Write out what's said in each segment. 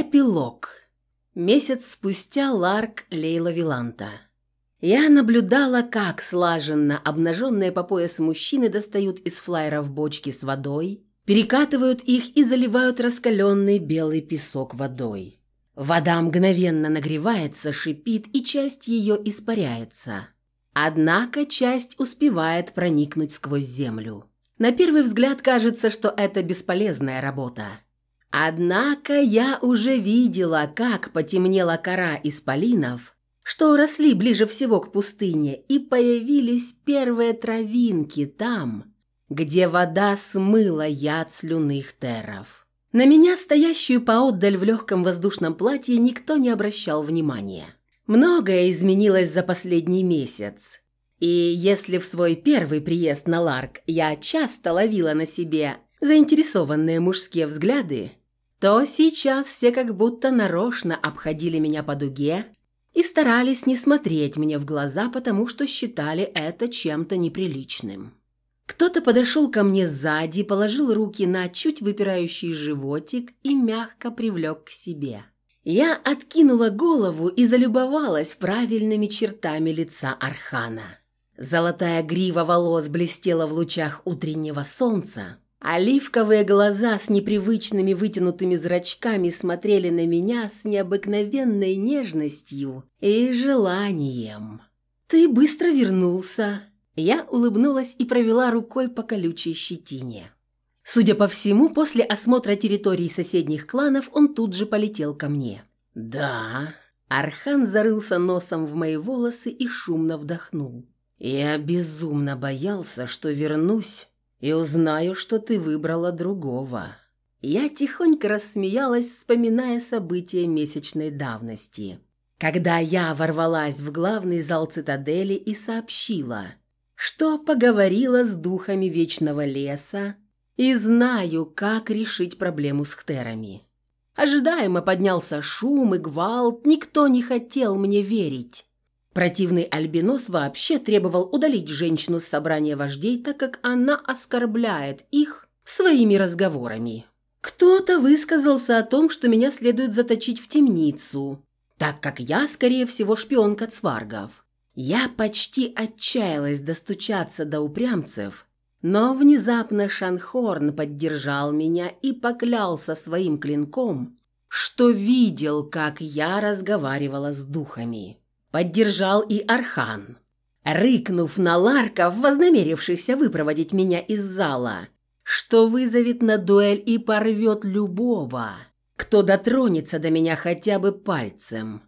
Эпилог. Месяц спустя Ларк Лейла Виланта. Я наблюдала, как слаженно обнаженные по пояс мужчины достают из флайеров бочки с водой, перекатывают их и заливают раскаленный белый песок водой. Вода мгновенно нагревается, шипит, и часть ее испаряется. Однако часть успевает проникнуть сквозь землю. На первый взгляд кажется, что это бесполезная работа. Однако я уже видела, как потемнела кора исполинов, что росли ближе всего к пустыне, и появились первые травинки там, где вода смыла яд слюных теров. На меня, стоящую поотдаль в легком воздушном платье, никто не обращал внимания. Многое изменилось за последний месяц. И если в свой первый приезд на Ларк я часто ловила на себе заинтересованные мужские взгляды, то сейчас все как будто нарочно обходили меня по дуге и старались не смотреть мне в глаза, потому что считали это чем-то неприличным. Кто-то подошел ко мне сзади, положил руки на чуть выпирающий животик и мягко привлек к себе. Я откинула голову и залюбовалась правильными чертами лица Архана. Золотая грива волос блестела в лучах утреннего солнца, Оливковые глаза с непривычными вытянутыми зрачками смотрели на меня с необыкновенной нежностью и желанием. «Ты быстро вернулся!» Я улыбнулась и провела рукой по колючей щетине. Судя по всему, после осмотра территорий соседних кланов он тут же полетел ко мне. «Да...» Архан зарылся носом в мои волосы и шумно вдохнул. «Я безумно боялся, что вернусь и узнаю, что ты выбрала другого». Я тихонько рассмеялась, вспоминая события месячной давности. Когда я ворвалась в главный зал цитадели и сообщила, что поговорила с духами Вечного Леса и знаю, как решить проблему с хтерами. Ожидаемо поднялся шум и гвалт, никто не хотел мне верить. Противный альбинос вообще требовал удалить женщину с собрания вождей, так как она оскорбляет их своими разговорами. Кто-то высказался о том, что меня следует заточить в темницу, так как я, скорее всего, шпионка цваргов. Я почти отчаялась достучаться до упрямцев, но внезапно Шанхорн поддержал меня и поклялся своим клинком, что видел, как я разговаривала с духами. Поддержал и Архан. Рыкнув на ларков, вознамерившихся выпроводить меня из зала, что вызовет на дуэль и порвет любого, кто дотронется до меня хотя бы пальцем.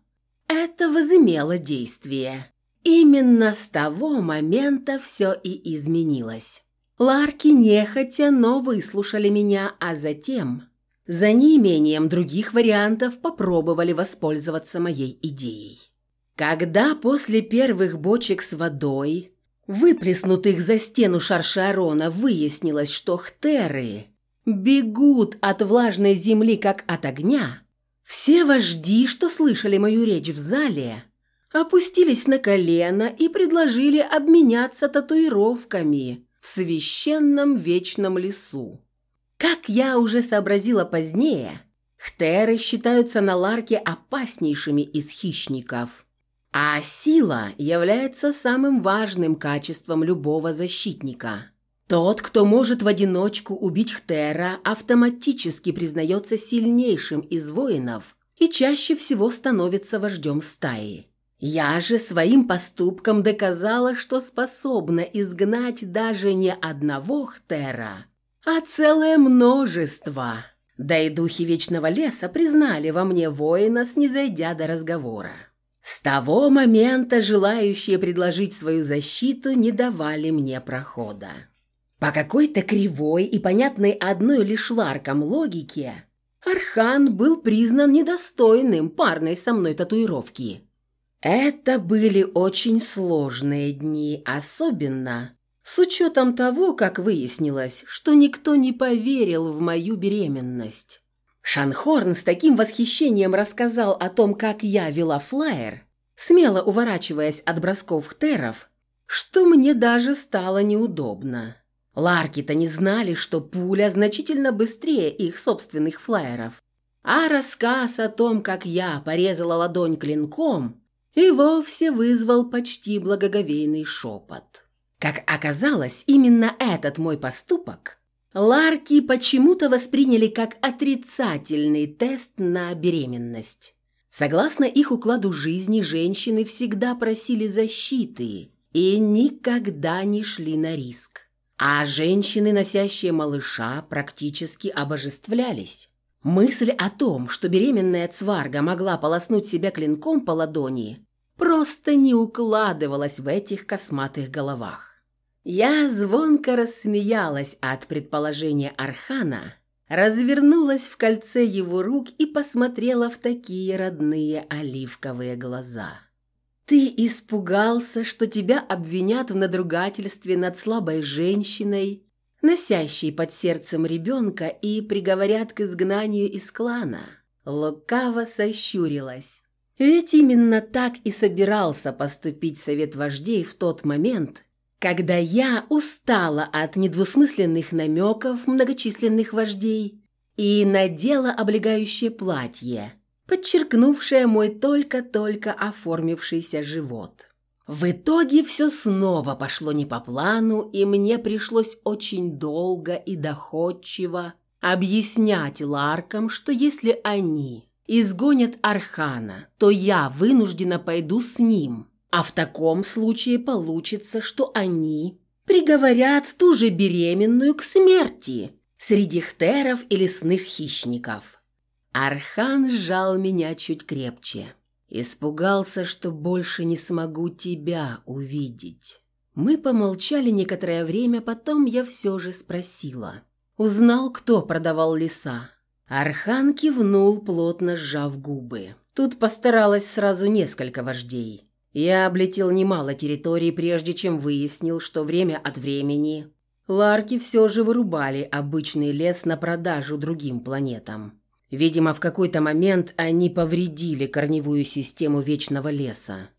Это возымело действие. Именно с того момента все и изменилось. Ларки нехотя, но выслушали меня, а затем, за неимением других вариантов, попробовали воспользоваться моей идеей. Когда после первых бочек с водой, выплеснутых за стену Шаршарона, выяснилось, что хтеры бегут от влажной земли, как от огня, все вожди, что слышали мою речь в зале, опустились на колено и предложили обменяться татуировками в священном вечном лесу. Как я уже сообразила позднее, хтеры считаются на Ларке опаснейшими из хищников – а сила является самым важным качеством любого защитника. Тот, кто может в одиночку убить Хтера, автоматически признается сильнейшим из воинов и чаще всего становится вождем стаи. Я же своим поступком доказала, что способна изгнать даже не одного Хтера, а целое множество. Да и духи Вечного Леса признали во мне воина, снизойдя до разговора. С того момента желающие предложить свою защиту не давали мне прохода. По какой-то кривой и понятной одной лишь ларкам логике, Архан был признан недостойным парной со мной татуировки. Это были очень сложные дни, особенно с учетом того, как выяснилось, что никто не поверил в мою беременность. Шанхорн с таким восхищением рассказал о том, как я вела флайер, смело уворачиваясь от бросков теров, что мне даже стало неудобно. Ларки-то не знали, что пуля значительно быстрее их собственных флайеров. а рассказ о том, как я порезала ладонь клинком, и вовсе вызвал почти благоговейный шепот. Как оказалось, именно этот мой поступок Ларки почему-то восприняли как отрицательный тест на беременность. Согласно их укладу жизни, женщины всегда просили защиты и никогда не шли на риск. А женщины, носящие малыша, практически обожествлялись. Мысль о том, что беременная цварга могла полоснуть себя клинком по ладони, просто не укладывалась в этих косматых головах. Я звонко рассмеялась от предположения Архана, развернулась в кольце его рук и посмотрела в такие родные оливковые глаза. «Ты испугался, что тебя обвинят в надругательстве над слабой женщиной, носящей под сердцем ребенка, и приговорят к изгнанию из клана?» Лукаво сощурилась. Ведь именно так и собирался поступить совет вождей в тот момент, когда я устала от недвусмысленных намеков многочисленных вождей и надела облегающее платье, подчеркнувшее мой только-только оформившийся живот. В итоге все снова пошло не по плану, и мне пришлось очень долго и доходчиво объяснять Ларкам, что если они изгонят Архана, то я вынуждена пойду с ним – а в таком случае получится, что они приговорят ту же беременную к смерти среди хтеров и лесных хищников. Архан сжал меня чуть крепче. Испугался, что больше не смогу тебя увидеть. Мы помолчали некоторое время, потом я все же спросила. Узнал, кто продавал леса. Архан кивнул, плотно сжав губы. Тут постаралась сразу несколько вождей. Я облетел немало территорий, прежде чем выяснил, что время от времени ларки все же вырубали обычный лес на продажу другим планетам. Видимо, в какой-то момент они повредили корневую систему Вечного Леса.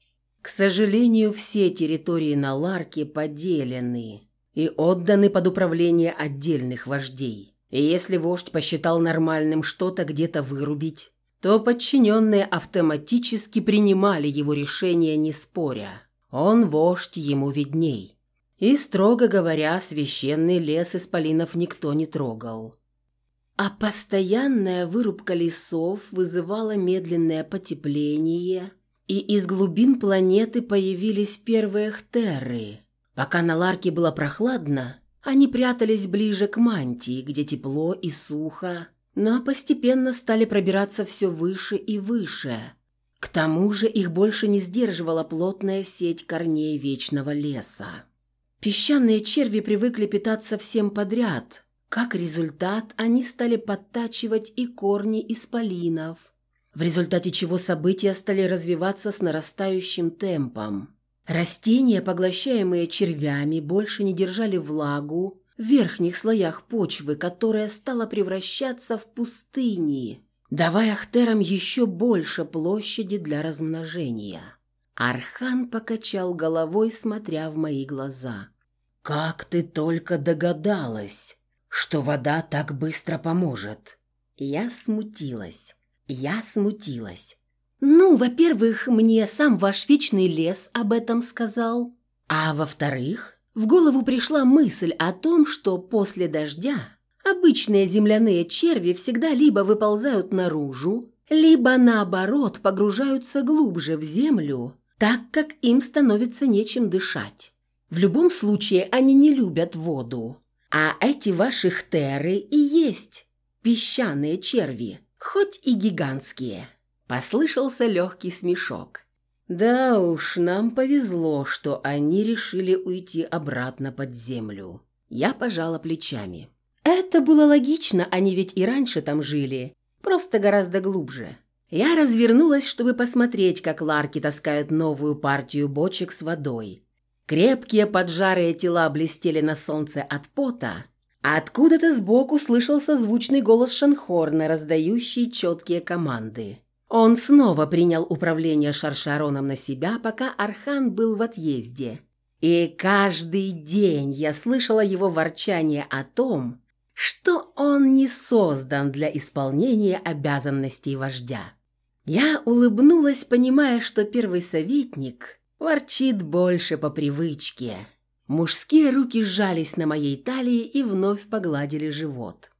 К сожалению, все территории на Ларке поделены и отданы под управление отдельных вождей. И если вождь посчитал нормальным что-то где-то вырубить, то подчиненные автоматически принимали его решение, не споря. Он вождь, ему видней. И, строго говоря, священный лес исполинов никто не трогал. А постоянная вырубка лесов вызывала медленное потепление, и из глубин планеты появились первые хтеры. Пока на Ларке было прохладно, они прятались ближе к мантии, где тепло и сухо, но постепенно стали пробираться все выше и выше. К тому же их больше не сдерживала плотная сеть корней вечного леса. Песчаные черви привыкли питаться всем подряд. Как результат, они стали подтачивать и корни исполинов, в результате чего события стали развиваться с нарастающим темпом. Растения, поглощаемые червями, больше не держали влагу, в верхних слоях почвы, которая стала превращаться в пустыни, давая ахтерам еще больше площади для размножения. Архан покачал головой, смотря в мои глаза. «Как ты только догадалась, что вода так быстро поможет!» Я смутилась. Я смутилась. «Ну, во-первых, мне сам ваш вечный лес об этом сказал. А во-вторых, в голову пришла мысль о том, что после дождя обычные земляные черви всегда либо выползают наружу, либо наоборот погружаются глубже в землю, так как им становится нечем дышать. В любом случае они не любят воду. А эти ваши хтеры и есть песчаные черви, хоть и гигантские. Послышался легкий смешок. Да уж, нам повезло, что они решили уйти обратно под землю. Я пожала плечами. Это было логично, они ведь и раньше там жили, просто гораздо глубже. Я развернулась, чтобы посмотреть, как ларки таскают новую партию бочек с водой. Крепкие поджарые тела блестели на солнце от пота, а откуда-то сбоку слышался звучный голос Шанхорна, раздающий четкие команды. Он снова принял управление Шаршароном на себя, пока Архан был в отъезде. И каждый день я слышала его ворчание о том, что он не создан для исполнения обязанностей вождя. Я улыбнулась, понимая, что первый советник ворчит больше по привычке. Мужские руки сжались на моей талии и вновь погладили живот.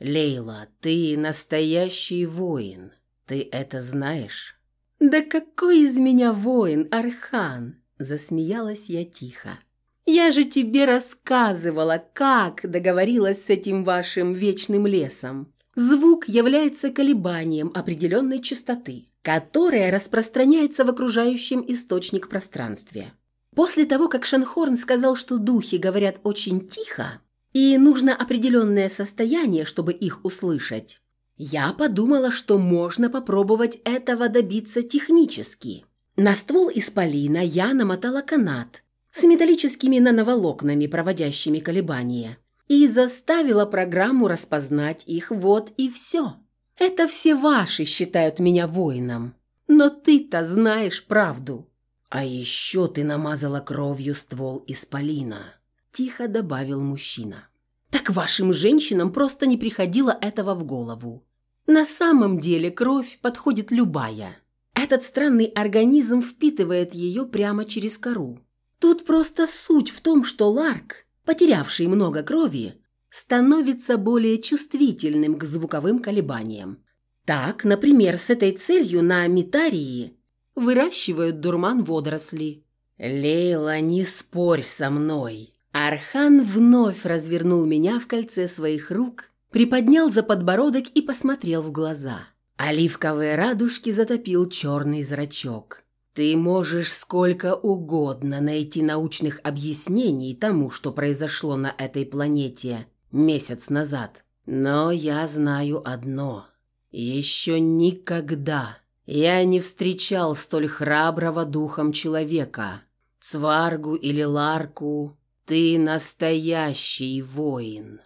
«Лейла, ты настоящий воин. Ты это знаешь?» «Да какой из меня воин, Архан?» – засмеялась я тихо. «Я же тебе рассказывала, как договорилась с этим вашим вечным лесом. Звук является колебанием определенной частоты, которая распространяется в окружающем источник пространстве. После того, как Шанхорн сказал, что духи говорят очень тихо, и нужно определенное состояние, чтобы их услышать, я подумала, что можно попробовать этого добиться технически. На ствол исполина я намотала канат с металлическими нановолокнами, проводящими колебания, и заставила программу распознать их вот и все. Это все ваши считают меня воином, но ты-то знаешь правду. А еще ты намазала кровью ствол исполина, тихо добавил мужчина. Так вашим женщинам просто не приходило этого в голову. На самом деле кровь подходит любая. Этот странный организм впитывает ее прямо через кору. Тут просто суть в том, что Ларк, потерявший много крови, становится более чувствительным к звуковым колебаниям. Так, например, с этой целью на Митарии выращивают дурман водоросли. «Лейла, не спорь со мной!» Архан вновь развернул меня в кольце своих рук, приподнял за подбородок и посмотрел в глаза. Оливковые радужки затопил черный зрачок. «Ты можешь сколько угодно найти научных объяснений тому, что произошло на этой планете месяц назад. Но я знаю одно. Еще никогда я не встречал столь храброго духом человека. Цваргу или Ларку «Ты настоящий воин!»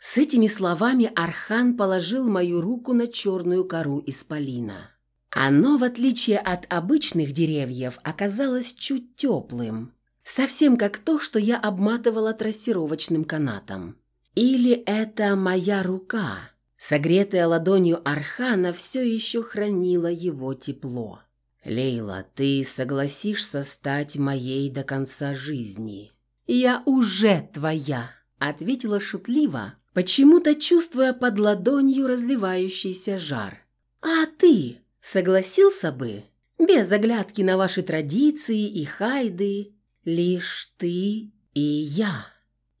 С этими словами Архан положил мою руку на черную кору исполина. Оно, в отличие от обычных деревьев, оказалось чуть теплым, совсем как то, что я обматывала трассировочным канатом. Или это моя рука, согретая ладонью Архана, все еще хранила его тепло. «Лейла, ты согласишься стать моей до конца жизни?» «Я уже твоя», — ответила шутливо, почему-то чувствуя под ладонью разливающийся жар. «А ты согласился бы, без оглядки на ваши традиции и хайды, лишь ты и я?»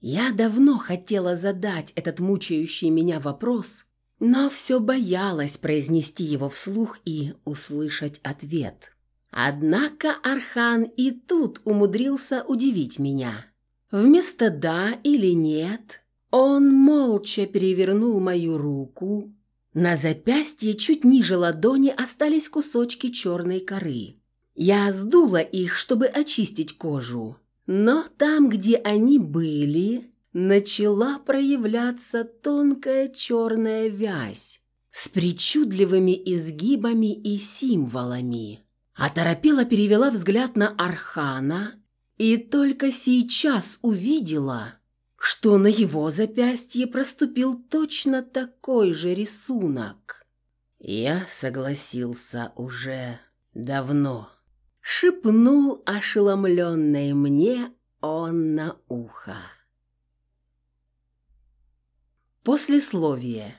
Я давно хотела задать этот мучающий меня вопрос, но все боялась произнести его вслух и услышать ответ. Однако Архан и тут умудрился удивить меня. Вместо «да» или «нет» он молча перевернул мою руку. На запястье чуть ниже ладони остались кусочки черной коры. Я сдула их, чтобы очистить кожу. Но там, где они были, начала проявляться тонкая черная вязь с причудливыми изгибами и символами. Оторопела перевела взгляд на Архана и только сейчас увидела, что на его запястье проступил точно такой же рисунок. Я согласился уже давно. Шепнул ошеломленный мне он на ухо. Послесловие.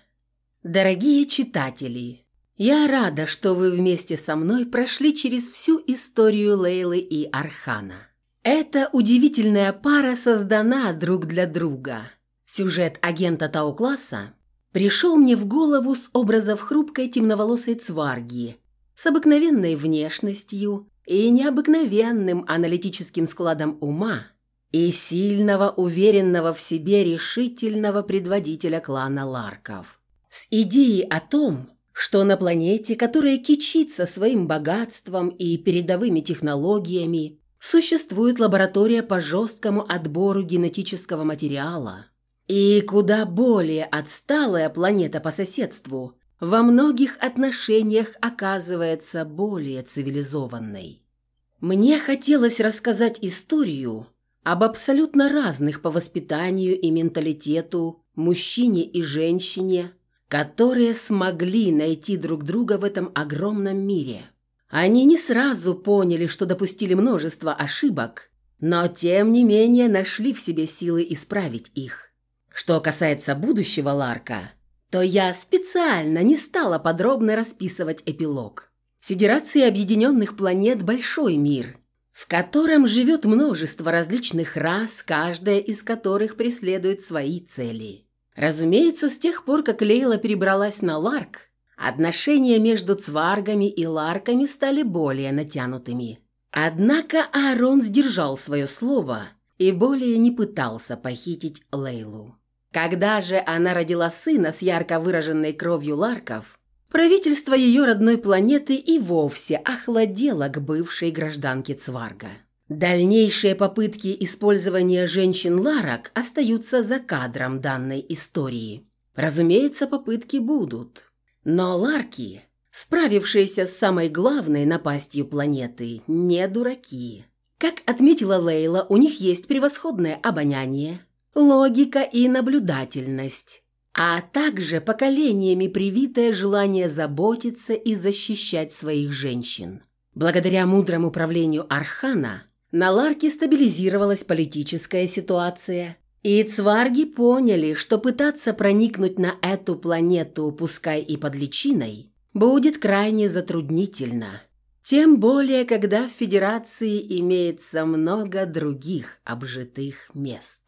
Дорогие читатели, я рада, что вы вместе со мной прошли через всю историю Лейлы и Архана. Эта удивительная пара создана друг для друга. Сюжет агента Тау-класса пришел мне в голову с образов хрупкой темноволосой цварги, с обыкновенной внешностью и необыкновенным аналитическим складом ума и сильного, уверенного в себе решительного предводителя клана Ларков. С идеей о том, что на планете, которая кичится своим богатством и передовыми технологиями, существует лаборатория по жесткому отбору генетического материала. И куда более отсталая планета по соседству во многих отношениях оказывается более цивилизованной. Мне хотелось рассказать историю об абсолютно разных по воспитанию и менталитету мужчине и женщине, которые смогли найти друг друга в этом огромном мире. Они не сразу поняли, что допустили множество ошибок, но тем не менее нашли в себе силы исправить их. Что касается будущего Ларка, то я специально не стала подробно расписывать эпилог. Федерация Объединенных Планет – большой мир, в котором живет множество различных рас, каждая из которых преследует свои цели. Разумеется, с тех пор, как Лейла перебралась на Ларк, отношения между цваргами и ларками стали более натянутыми. Однако Аарон сдержал свое слово и более не пытался похитить Лейлу. Когда же она родила сына с ярко выраженной кровью ларков, правительство ее родной планеты и вовсе охладело к бывшей гражданке Цварга. Дальнейшие попытки использования женщин-ларок остаются за кадром данной истории. Разумеется, попытки будут. Но ларки Справившиеся с самой главной напастью планеты не дураки. Как отметила Лейла, у них есть превосходное обоняние, логика и наблюдательность, а также поколениями привитое желание заботиться и защищать своих женщин. Благодаря мудрому управлению Архана на Ларке стабилизировалась политическая ситуация, и цварги поняли, что пытаться проникнуть на эту планету, пускай и под личиной, будет крайне затруднительно. Тем более, когда в Федерации имеется много других обжитых мест.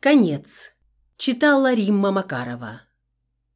Конец. Читала Римма Макарова.